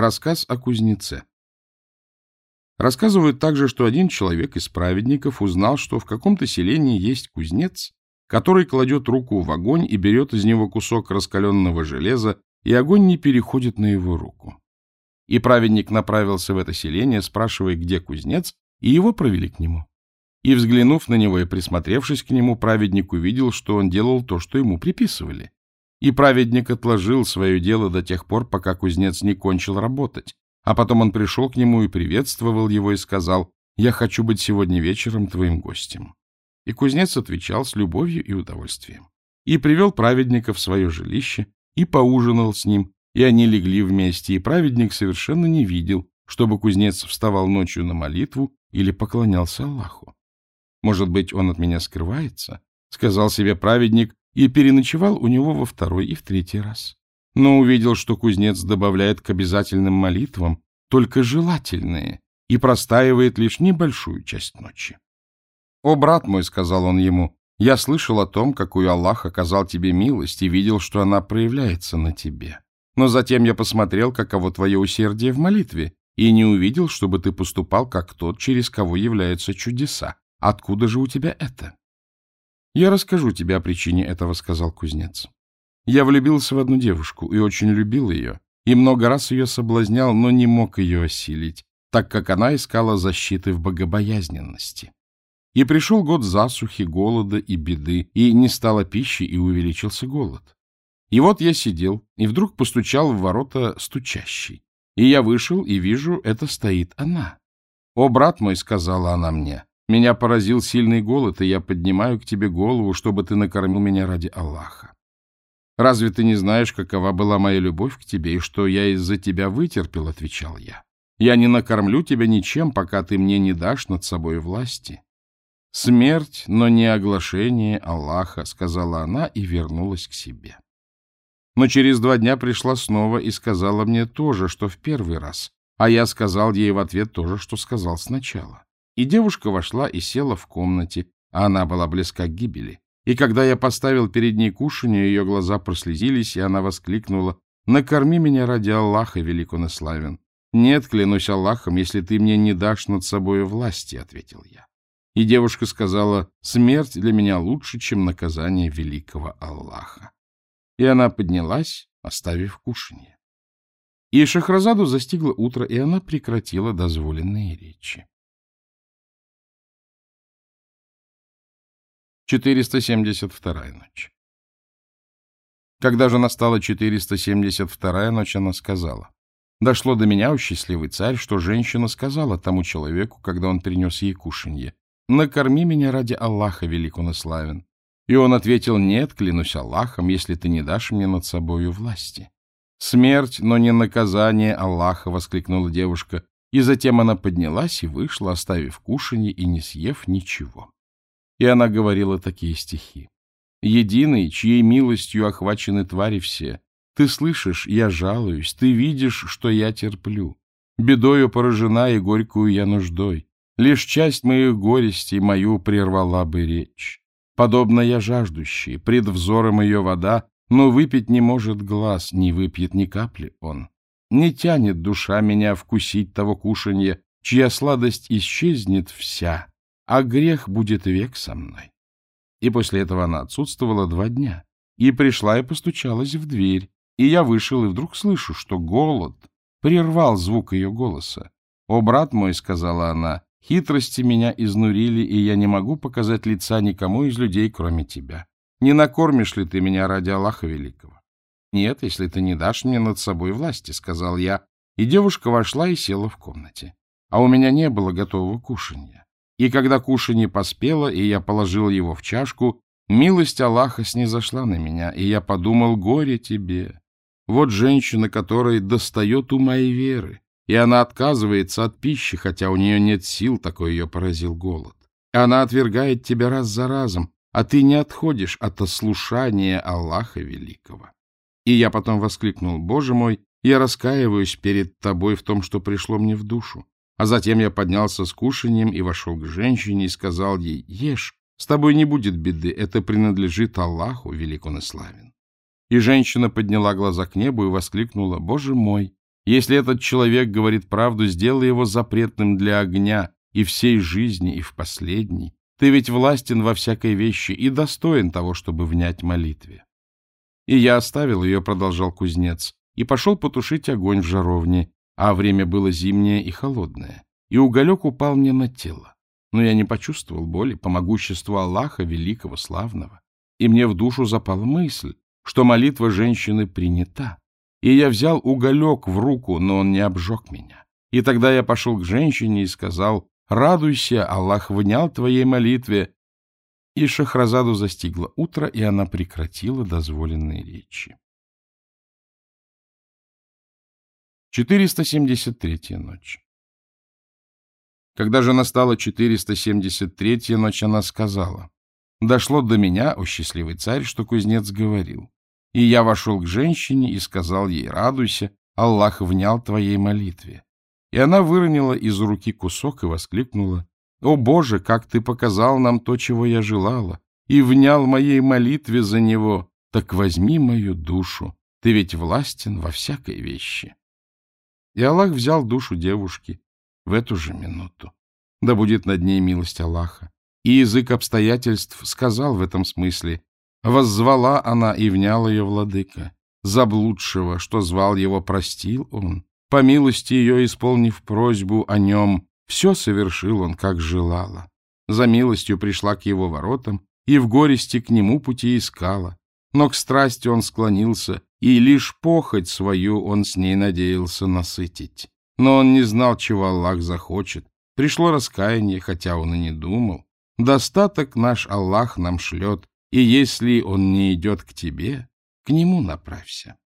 Рассказ о кузнеце. Рассказывают также, что один человек из праведников узнал, что в каком-то селении есть кузнец, который кладет руку в огонь и берет из него кусок раскаленного железа, и огонь не переходит на его руку. И праведник направился в это селение, спрашивая, где кузнец, и его провели к нему. И, взглянув на него и присмотревшись к нему, праведник увидел, что он делал то, что ему приписывали. И праведник отложил свое дело до тех пор, пока кузнец не кончил работать. А потом он пришел к нему и приветствовал его и сказал, «Я хочу быть сегодня вечером твоим гостем». И кузнец отвечал с любовью и удовольствием. И привел праведника в свое жилище, и поужинал с ним, и они легли вместе, и праведник совершенно не видел, чтобы кузнец вставал ночью на молитву или поклонялся Аллаху. Может быть, он от меня скрывается? — сказал себе праведник, и переночевал у него во второй и в третий раз. Но увидел, что кузнец добавляет к обязательным молитвам только желательные и простаивает лишь небольшую часть ночи. «О, брат мой», — сказал он ему, — «я слышал о том, какую Аллах оказал тебе милость, и видел, что она проявляется на тебе. Но затем я посмотрел, каково твое усердие в молитве, и не увидел, чтобы ты поступал как тот, через кого являются чудеса. Откуда же у тебя это?» «Я расскажу тебе о причине этого», — сказал кузнец. «Я влюбился в одну девушку и очень любил ее, и много раз ее соблазнял, но не мог ее осилить, так как она искала защиты в богобоязненности. И пришел год засухи, голода и беды, и не стало пищи, и увеличился голод. И вот я сидел, и вдруг постучал в ворота стучащий. И я вышел, и вижу, это стоит она. «О, брат мой», — сказала она мне, меня поразил сильный голод, и я поднимаю к тебе голову, чтобы ты накормил меня ради Аллаха. Разве ты не знаешь, какова была моя любовь к тебе, и что я из-за тебя вытерпел, — отвечал я. Я не накормлю тебя ничем, пока ты мне не дашь над собой власти. Смерть, но не оглашение Аллаха, — сказала она и вернулась к себе. Но через два дня пришла снова и сказала мне то же, что в первый раз, а я сказал ей в ответ то же, что сказал сначала. И девушка вошла и села в комнате, а она была близка к гибели. И когда я поставил перед ней кушанье, ее глаза прослезились, и она воскликнула, «Накорми меня ради Аллаха, велик он и славен». «Нет, клянусь Аллахом, если ты мне не дашь над собой власти», — ответил я. И девушка сказала, «Смерть для меня лучше, чем наказание великого Аллаха». И она поднялась, оставив кушанье. И Шахразаду застигло утро, и она прекратила дозволенные речи. 472 ночь. Когда же настала 472 ночь, она сказала, «Дошло до меня, о счастливый царь, что женщина сказала тому человеку, когда он принес ей кушанье, «Накорми меня ради Аллаха, велик он и славен». И он ответил, «Нет, клянусь Аллахом, если ты не дашь мне над собою власти». «Смерть, но не наказание Аллаха!» — воскликнула девушка, и затем она поднялась и вышла, оставив кушанье и не съев ничего. И она говорила такие стихи. «Единый, чьей милостью охвачены твари все, ты слышишь, я жалуюсь, ты видишь, что я терплю. Бедою поражена и горькую я нуждой. Лишь часть моих горестей мою прервала бы речь. Подобно я жаждущий, пред взором ее вода, но выпить не может глаз, не выпьет ни капли он. Не тянет душа меня вкусить того кушанья, чья сладость исчезнет вся, а грех будет век со мной. И после этого она отсутствовала два дня, и пришла и постучалась в дверь, и я вышел, и вдруг слышу, что голод прервал звук ее голоса. «О, брат мой», — сказала она, — «хитрости меня изнурили, и я не могу показать лица никому из людей, кроме тебя. Не накормишь ли ты меня ради Аллаха Великого?» «Нет, если ты не дашь мне над собой власти», — сказал я, и девушка вошла и села в комнате. А у меня не было готового кушанья. И когда кушанье поспело, и я положил его в чашку, милость Аллаха снизошла на меня, и я подумал, горе тебе. Вот женщина, которой достает у моей веры, и она отказывается от пищи, хотя у нее нет сил, такой ее поразил голод. Она отвергает тебя раз за разом, а ты не отходишь от ослушания Аллаха Великого. И я потом воскликнул, Боже мой, я раскаиваюсь перед тобой в том, что пришло мне в душу. А затем я поднялся с кушанием и вошел к женщине и сказал ей, «Ешь, с тобой не будет беды, это принадлежит Аллаху, велик он и славен». И женщина подняла глаза к небу и воскликнула, «Боже мой, Если этот человек говорит правду, сделай его запретным для огня и всей жизни, и в последней. Ты ведь властен во всякой вещи и достоин того, чтобы внять молитве. И я оставил ее, продолжал кузнец, и пошел потушить огонь в жаровне, а время было зимнее и холодное, и уголек упал мне на тело. Но я не почувствовал боли по могуществу Аллаха, великого, славного. И мне в душу запала мысль, что молитва женщины принята. И я взял уголек в руку, но он не обжег меня. И тогда я пошел к женщине и сказал, «Радуйся, Аллах внял твоей молитве». И Шахразаду застигло утро, и она прекратила дозволенные речи. 473-я ночь Когда же настала 473-я ночь, она сказала, «Дошло до меня, о счастливый царь, что кузнец говорил. И я вошел к женщине и сказал ей, радуйся, Аллах внял твоей молитве. И она выронила из руки кусок и воскликнула, «О, Боже, как ты показал нам то, чего я желала, и внял моей молитве за него, так возьми мою душу, ты ведь властен во всякой вещи». И Аллах взял душу девушки в эту же минуту. Да будет над ней милость Аллаха. И язык обстоятельств сказал в этом смысле, Воззвала она и внял ее владыка. Заблудшего, что звал его, простил он. По милости ее, исполнив просьбу о нем, все совершил он, как желала. За милостью пришла к его воротам и в горести к нему пути искала. Но к страсти он склонился, и лишь похоть свою он с ней надеялся насытить. Но он не знал, чего Аллах захочет. Пришло раскаяние, хотя он и не думал. Достаток наш Аллах нам шлет, и если он не идет к тебе, к нему направься.